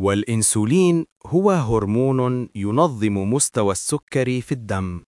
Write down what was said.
والإنسولين هو هرمون ينظم مستوى السكر في الدم.